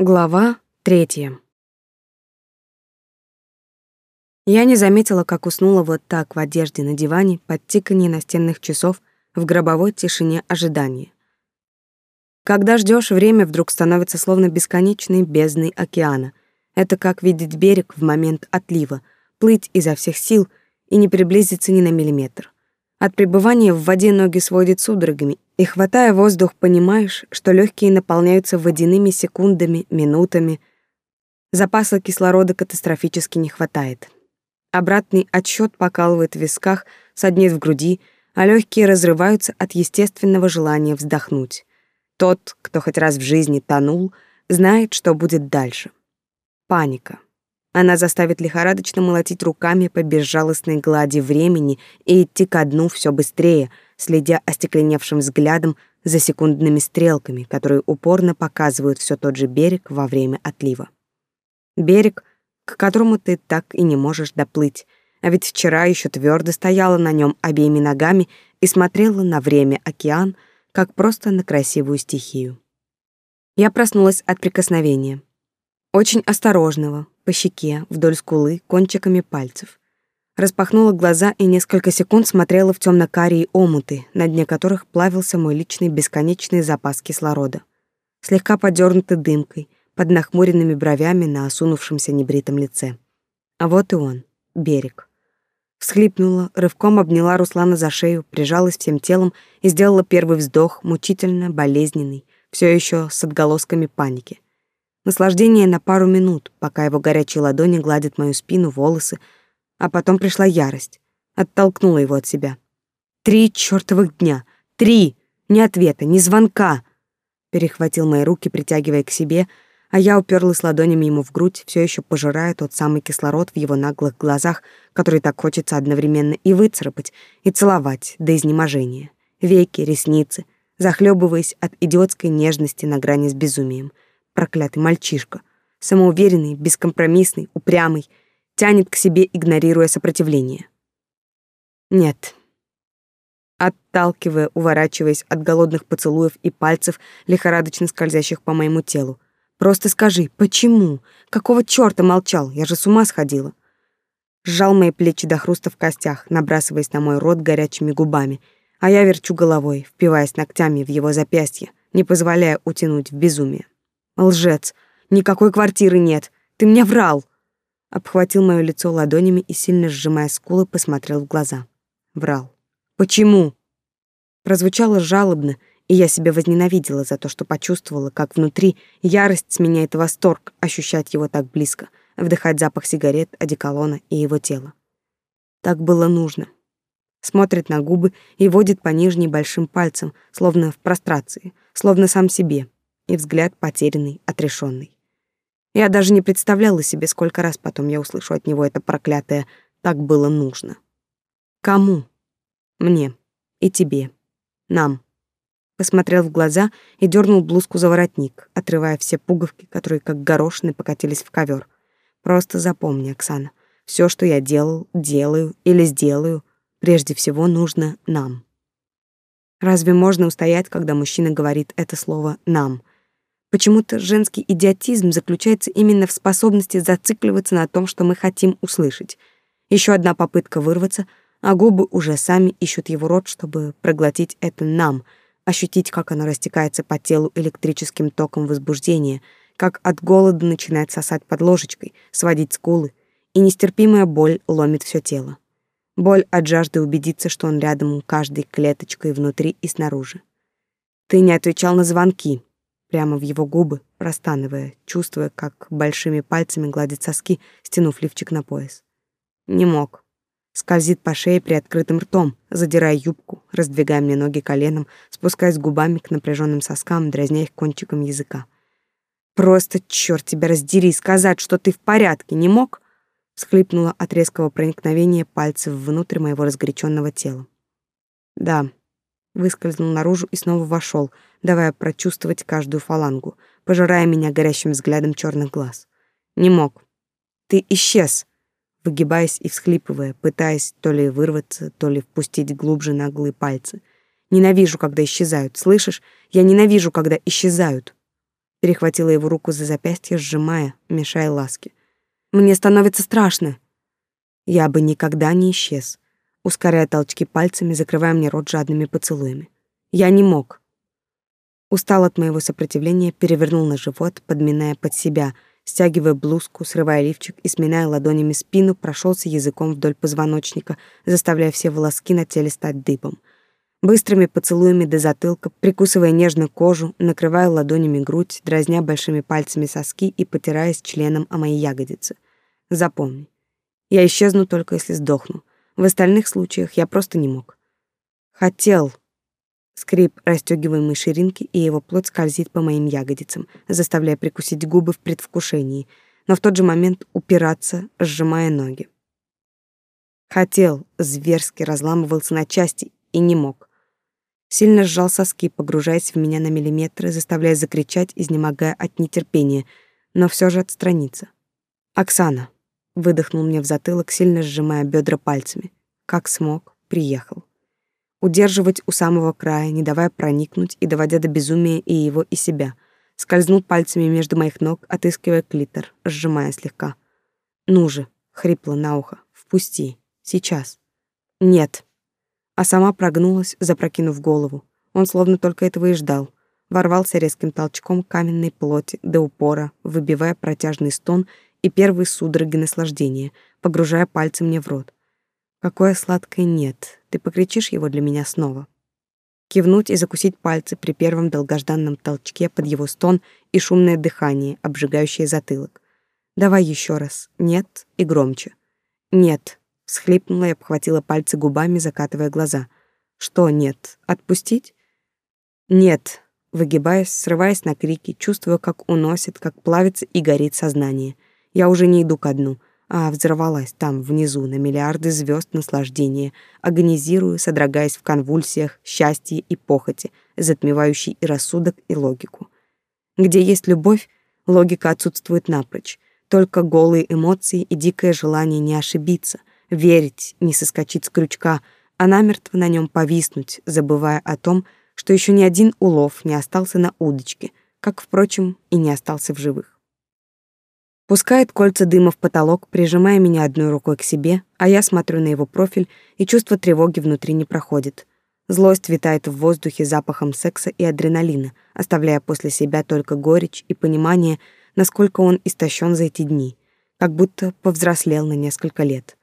Глава третья. Я не заметила, как уснула вот так в одежде на диване под тиканье настенных часов в гробовой тишине ожидания. Когда ждешь, время вдруг становится словно бесконечной бездной океана. Это как видеть берег в момент отлива, плыть изо всех сил и не приблизиться ни на миллиметр. От пребывания в воде ноги сводят судорогами, и, хватая воздух, понимаешь, что легкие наполняются водяными секундами, минутами. Запаса кислорода катастрофически не хватает. Обратный отсчет покалывает в висках, саднит в груди, а легкие разрываются от естественного желания вздохнуть. Тот, кто хоть раз в жизни тонул, знает, что будет дальше. Паника. Она заставит лихорадочно молотить руками по безжалостной глади времени и идти ко дну все быстрее, следя остекленевшим взглядом за секундными стрелками, которые упорно показывают все тот же берег во время отлива. Берег, к которому ты так и не можешь доплыть, а ведь вчера еще твердо стояла на нем обеими ногами и смотрела на время океан, как просто на красивую стихию. Я проснулась от прикосновения. Очень осторожного, по щеке, вдоль скулы, кончиками пальцев. Распахнула глаза и несколько секунд смотрела в темно-карие омуты, на дне которых плавился мой личный бесконечный запас кислорода. Слегка подернуты дымкой, под нахмуренными бровями на осунувшемся небритом лице. А вот и он, берег. Всхлипнула, рывком обняла Руслана за шею, прижалась всем телом и сделала первый вздох, мучительно болезненный, все еще с отголосками паники — Наслаждение на пару минут, пока его горячие ладони гладят мою спину, волосы, а потом пришла ярость. Оттолкнула его от себя. Три чертовых дня. Три! Ни ответа, ни звонка. Перехватил мои руки, притягивая к себе, а я уперлась ладонями ему в грудь, все еще пожирая тот самый кислород в его наглых глазах, который так хочется одновременно и выцарапать, и целовать до изнеможения. Веки, ресницы, захлебываясь от идиотской нежности на грани с безумием — проклятый мальчишка. Самоуверенный, бескомпромиссный, упрямый, тянет к себе, игнорируя сопротивление. Нет. Отталкивая, уворачиваясь от голодных поцелуев и пальцев, лихорадочно скользящих по моему телу. Просто скажи, почему? Какого чёрта молчал? Я же с ума сходила. Сжал мои плечи до хруста в костях, набрасываясь на мой рот горячими губами, а я верчу головой, впиваясь ногтями в его запястье, не позволяя утянуть в безумие. Лжец. Никакой квартиры нет. Ты мне врал. Обхватил моё лицо ладонями и сильно сжимая скулы, посмотрел в глаза. Врал. Почему? Прозвучало жалобно, и я себя возненавидела за то, что почувствовала, как внутри ярость сменяет восторг ощущать его так близко, вдыхать запах сигарет, одеколона и его тела. Так было нужно. Смотрит на губы и водит по нижней большим пальцем, словно в прострации, словно сам себе и взгляд потерянный, отрешенный. Я даже не представляла себе, сколько раз потом я услышу от него это проклятое «так было нужно». Кому? Мне. И тебе. Нам. Посмотрел в глаза и дернул блузку за воротник, отрывая все пуговки, которые как горошины покатились в ковер. Просто запомни, Оксана, все, что я делал, делаю или сделаю, прежде всего нужно нам. Разве можно устоять, когда мужчина говорит это слово «нам»? Почему-то женский идиотизм заключается именно в способности зацикливаться на том, что мы хотим услышать. Еще одна попытка вырваться, а губы уже сами ищут его рот, чтобы проглотить это нам, ощутить, как оно растекается по телу электрическим током возбуждения, как от голода начинает сосать под ложечкой, сводить скулы, и нестерпимая боль ломит все тело. Боль от жажды убедиться, что он рядом каждой клеточкой внутри и снаружи. Ты не отвечал на звонки, прямо в его губы, простанывая, чувствуя, как большими пальцами гладит соски, стянув лифчик на пояс. Не мог. Скользит по шее при открытым ртом, задирая юбку, раздвигая мне ноги коленом, спускаясь губами к напряженным соскам, дразня их кончиком языка. «Просто, черт тебя раздери, сказать, что ты в порядке, не мог?» Схлипнула от резкого проникновения пальцев внутрь моего разгоряченного тела. «Да», выскользнул наружу и снова вошел, давая прочувствовать каждую фалангу, пожирая меня горящим взглядом черных глаз. Не мог. Ты исчез, выгибаясь и всхлипывая, пытаясь то ли вырваться, то ли впустить глубже наглые пальцы. Ненавижу, когда исчезают, слышишь? Я ненавижу, когда исчезают. Перехватила его руку за запястье, сжимая, мешая ласки. Мне становится страшно. Я бы никогда не исчез, ускоряя толчки пальцами, закрывая мне рот жадными поцелуями. Я не мог. Устал от моего сопротивления, перевернул на живот, подминая под себя, стягивая блузку, срывая лифчик и сминая ладонями спину, прошелся языком вдоль позвоночника, заставляя все волоски на теле стать дыбом. Быстрыми поцелуями до затылка, прикусывая нежную кожу, накрывая ладонями грудь, дразня большими пальцами соски и потираясь членом о мои ягодицы. Запомни, я исчезну только если сдохну. В остальных случаях я просто не мог. Хотел, Скрип расстёгиваемой ширинки, и его плоть скользит по моим ягодицам, заставляя прикусить губы в предвкушении, но в тот же момент упираться, сжимая ноги. Хотел, зверски разламывался на части и не мог. Сильно сжал соски, погружаясь в меня на миллиметры, заставляя закричать, изнемогая от нетерпения, но все же отстраниться. «Оксана!» — выдохнул мне в затылок, сильно сжимая бедра пальцами. Как смог, приехал удерживать у самого края, не давая проникнуть и доводя до безумия и его, и себя. Скользнул пальцами между моих ног, отыскивая клитор, сжимая слегка. «Ну же!» — хрипло на ухо. «Впусти. Сейчас». «Нет». А сама прогнулась, запрокинув голову. Он словно только этого и ждал. Ворвался резким толчком каменной плоти до упора, выбивая протяжный стон и первые судороги наслаждения, погружая пальцы мне в рот. Какое сладкое нет. Ты покричишь его для меня снова. Кивнуть и закусить пальцы при первом долгожданном толчке под его стон и шумное дыхание, обжигающее затылок. Давай еще раз. Нет и громче. Нет. Всхлипнула и обхватила пальцы губами, закатывая глаза. Что нет? Отпустить? Нет. Выгибаясь, срываясь на крики, чувствуя, как уносит, как плавится и горит сознание. Я уже не иду ко дну а взорвалась там, внизу, на миллиарды звезд наслаждения, агонизирую, содрогаясь в конвульсиях счастья и похоти, затмевающей и рассудок, и логику. Где есть любовь, логика отсутствует напрочь, только голые эмоции и дикое желание не ошибиться, верить, не соскочить с крючка, а намертво на нем повиснуть, забывая о том, что еще ни один улов не остался на удочке, как, впрочем, и не остался в живых. Пускает кольца дыма в потолок, прижимая меня одной рукой к себе, а я смотрю на его профиль, и чувство тревоги внутри не проходит. Злость витает в воздухе запахом секса и адреналина, оставляя после себя только горечь и понимание, насколько он истощен за эти дни, как будто повзрослел на несколько лет.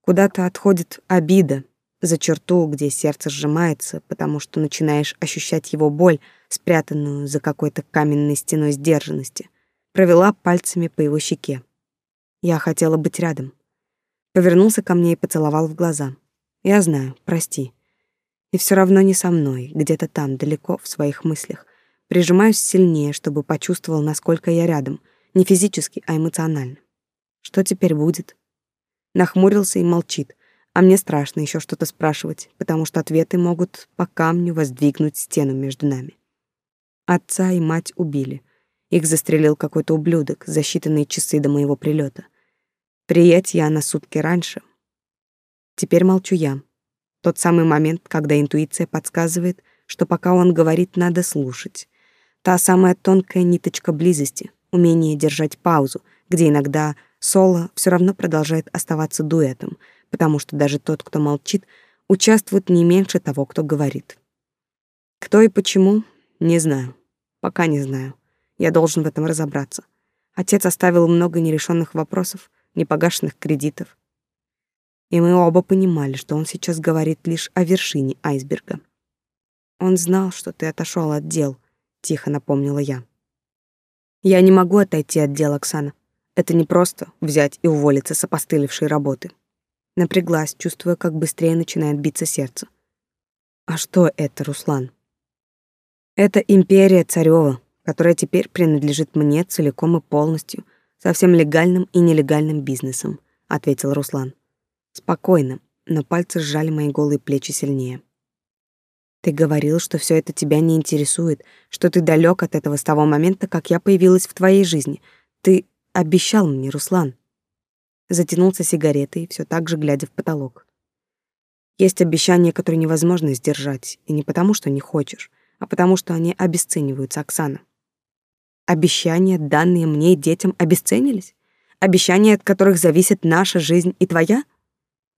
Куда-то отходит обида за черту, где сердце сжимается, потому что начинаешь ощущать его боль, спрятанную за какой-то каменной стеной сдержанности — провела пальцами по его щеке. Я хотела быть рядом. Повернулся ко мне и поцеловал в глаза. Я знаю, прости. И все равно не со мной, где-то там, далеко, в своих мыслях. Прижимаюсь сильнее, чтобы почувствовал, насколько я рядом, не физически, а эмоционально. Что теперь будет? Нахмурился и молчит, а мне страшно еще что-то спрашивать, потому что ответы могут по камню воздвигнуть стену между нами. Отца и мать убили. Их застрелил какой-то ублюдок за считанные часы до моего прилета. Приять я на сутки раньше. Теперь молчу я. Тот самый момент, когда интуиция подсказывает, что пока он говорит, надо слушать. Та самая тонкая ниточка близости, умение держать паузу, где иногда соло все равно продолжает оставаться дуэтом, потому что даже тот, кто молчит, участвует не меньше того, кто говорит. Кто и почему, не знаю. Пока не знаю. Я должен в этом разобраться. Отец оставил много нерешенных вопросов, непогашенных кредитов. И мы оба понимали, что он сейчас говорит лишь о вершине айсберга. Он знал, что ты отошел от дел, тихо напомнила я. Я не могу отойти от дел, Оксана. Это не просто взять и уволиться с опостылевшей работы. Напряглась, чувствуя, как быстрее начинает биться сердце. А что это, Руслан? Это империя Царева, которая теперь принадлежит мне целиком и полностью, со всем легальным и нелегальным бизнесом, ответил Руслан. Спокойно, но пальцы сжали мои голые плечи сильнее. Ты говорил, что все это тебя не интересует, что ты далек от этого с того момента, как я появилась в твоей жизни. Ты обещал мне, Руслан. Затянулся сигаретой, все так же глядя в потолок. Есть обещания, которые невозможно сдержать, и не потому, что не хочешь, а потому, что они обесцениваются, Оксана. Обещания, данные мне и детям, обесценились? Обещания, от которых зависит наша жизнь и твоя?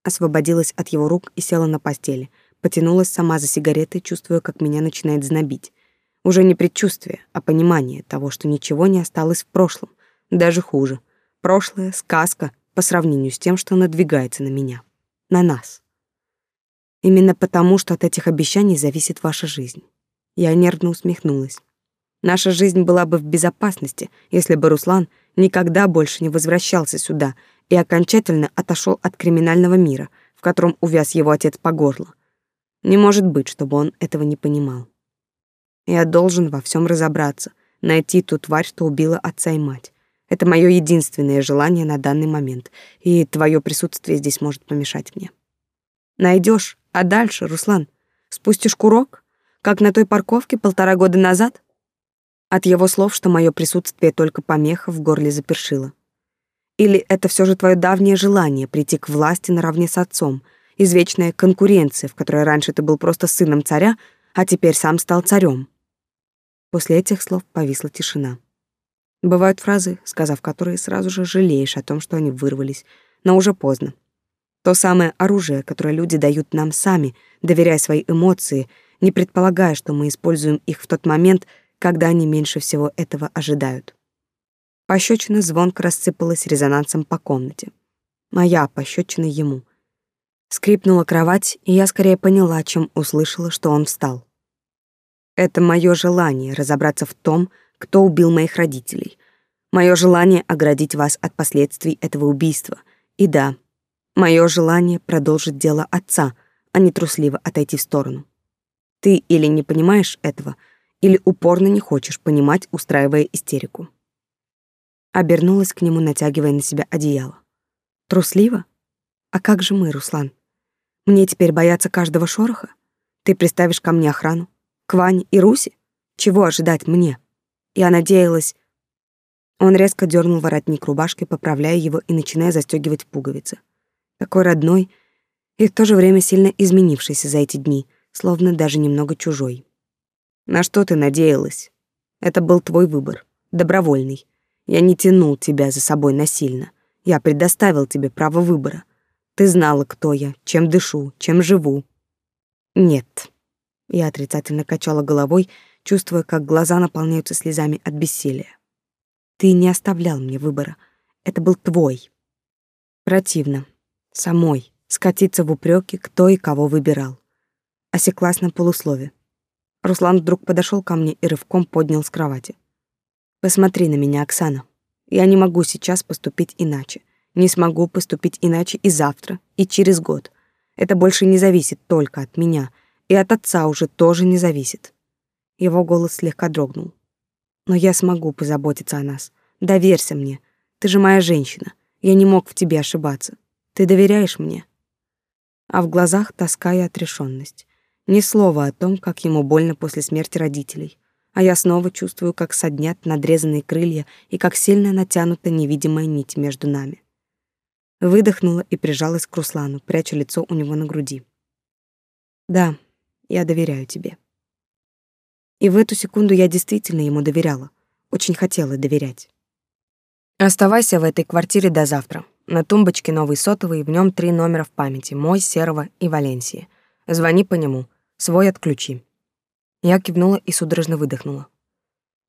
Освободилась от его рук и села на постели. Потянулась сама за сигаретой, чувствуя, как меня начинает знобить. Уже не предчувствие, а понимание того, что ничего не осталось в прошлом. Даже хуже. Прошлое — сказка по сравнению с тем, что надвигается на меня. На нас. Именно потому, что от этих обещаний зависит ваша жизнь. Я нервно усмехнулась. Наша жизнь была бы в безопасности, если бы Руслан никогда больше не возвращался сюда и окончательно отошел от криминального мира, в котором увяз его отец по горло. Не может быть, чтобы он этого не понимал. Я должен во всем разобраться, найти ту тварь, что убила отца и мать. Это мое единственное желание на данный момент, и твое присутствие здесь может помешать мне. Найдешь, а дальше, Руслан, спустишь курок, как на той парковке полтора года назад? От его слов, что мое присутствие только помеха в горле запершило. Или это все же твое давнее желание прийти к власти наравне с отцом, извечная конкуренция, в которой раньше ты был просто сыном царя, а теперь сам стал царем. После этих слов повисла тишина. Бывают фразы, сказав которые сразу же жалеешь о том, что они вырвались, но уже поздно. То самое оружие, которое люди дают нам сами, доверяя свои эмоции, не предполагая, что мы используем их в тот момент, когда они меньше всего этого ожидают. Пощечина звонко рассыпалась резонансом по комнате. Моя пощечина ему. Скрипнула кровать, и я скорее поняла, чем услышала, что он встал. Это мое желание разобраться в том, кто убил моих родителей. Мое желание оградить вас от последствий этого убийства. И да, мое желание продолжить дело отца, а не трусливо отойти в сторону. Ты или не понимаешь этого — или упорно не хочешь понимать, устраивая истерику. Обернулась к нему, натягивая на себя одеяло. Трусливо? А как же мы, Руслан? Мне теперь бояться каждого шороха? Ты приставишь ко мне охрану? К Ване и Руси? Чего ожидать мне? Я надеялась... Он резко дернул воротник рубашки, поправляя его и начиная застегивать пуговицы. Такой родной и в то же время сильно изменившийся за эти дни, словно даже немного чужой. На что ты надеялась? Это был твой выбор, добровольный. Я не тянул тебя за собой насильно. Я предоставил тебе право выбора. Ты знала, кто я, чем дышу, чем живу. Нет. Я отрицательно качала головой, чувствуя, как глаза наполняются слезами от бессилия. Ты не оставлял мне выбора. Это был твой. Противно. Самой скатиться в упреки, кто и кого выбирал. Осеклась на полуслове. Руслан вдруг подошел ко мне и рывком поднял с кровати. «Посмотри на меня, Оксана. Я не могу сейчас поступить иначе. Не смогу поступить иначе и завтра, и через год. Это больше не зависит только от меня, и от отца уже тоже не зависит». Его голос слегка дрогнул. «Но я смогу позаботиться о нас. Доверься мне. Ты же моя женщина. Я не мог в тебе ошибаться. Ты доверяешь мне?» А в глазах тоска и отрешенность. Ни слова о том, как ему больно после смерти родителей. А я снова чувствую, как соднят надрезанные крылья и как сильно натянута невидимая нить между нами. Выдохнула и прижалась к Руслану, пряча лицо у него на груди. Да, я доверяю тебе. И в эту секунду я действительно ему доверяла. Очень хотела доверять. Оставайся в этой квартире до завтра. На тумбочке новый сотовый, в нем три номера в памяти: мой, Серого и Валенсии. Звони по нему. Свой отключи. Я кивнула и судорожно выдохнула.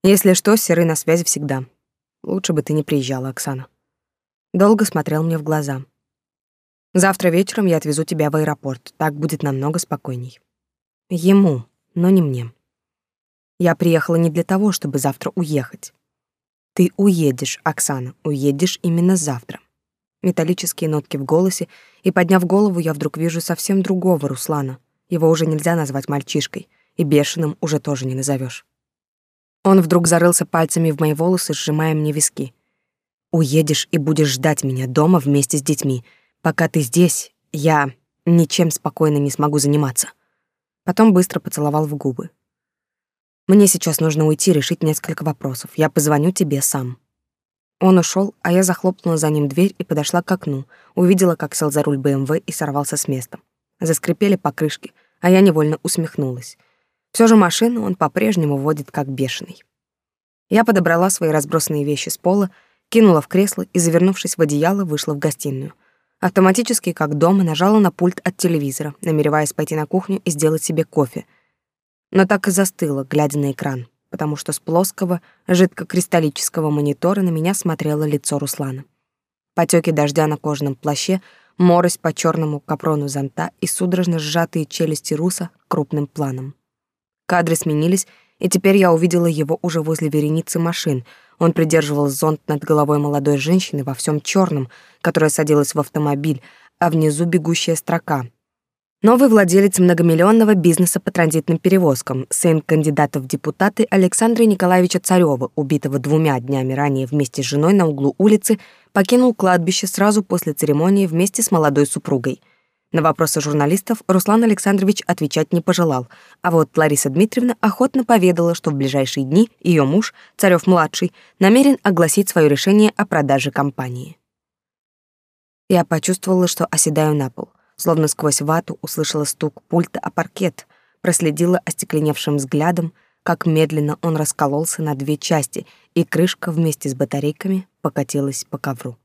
Если что, Серый на связи всегда. Лучше бы ты не приезжала, Оксана. Долго смотрел мне в глаза. Завтра вечером я отвезу тебя в аэропорт. Так будет намного спокойней. Ему, но не мне. Я приехала не для того, чтобы завтра уехать. Ты уедешь, Оксана, уедешь именно завтра. Металлические нотки в голосе, и подняв голову, я вдруг вижу совсем другого Руслана — его уже нельзя назвать мальчишкой, и бешеным уже тоже не назовешь. Он вдруг зарылся пальцами в мои волосы, сжимая мне виски. «Уедешь и будешь ждать меня дома вместе с детьми. Пока ты здесь, я ничем спокойно не смогу заниматься». Потом быстро поцеловал в губы. «Мне сейчас нужно уйти решить несколько вопросов. Я позвоню тебе сам». Он ушел, а я захлопнула за ним дверь и подошла к окну, увидела, как сел за руль БМВ и сорвался с места. Заскрипели покрышки, а я невольно усмехнулась. Все же машину он по-прежнему водит как бешеный. Я подобрала свои разбросанные вещи с пола, кинула в кресло и, завернувшись в одеяло, вышла в гостиную. Автоматически, как дома, нажала на пульт от телевизора, намереваясь пойти на кухню и сделать себе кофе. Но так и застыла, глядя на экран, потому что с плоского, жидкокристаллического монитора на меня смотрело лицо Руслана. Потеки дождя на кожаном плаще, морось по черному капрону зонта и судорожно сжатые челюсти Руса крупным планом. Кадры сменились, и теперь я увидела его уже возле вереницы машин. Он придерживал зонт над головой молодой женщины во всем черном, которая садилась в автомобиль, а внизу бегущая строка. Новый владелец многомиллионного бизнеса по транзитным перевозкам, сын кандидата в депутаты Александра Николаевича Царева, убитого двумя днями ранее вместе с женой на углу улицы, покинул кладбище сразу после церемонии вместе с молодой супругой. На вопросы журналистов Руслан Александрович отвечать не пожелал, а вот Лариса Дмитриевна охотно поведала, что в ближайшие дни ее муж, царев младший намерен огласить свое решение о продаже компании. Я почувствовала, что оседаю на пол. Словно сквозь вату услышала стук пульта о паркет, проследила остекленевшим взглядом, как медленно он раскололся на две части, и крышка вместе с батарейками покатилась по ковру.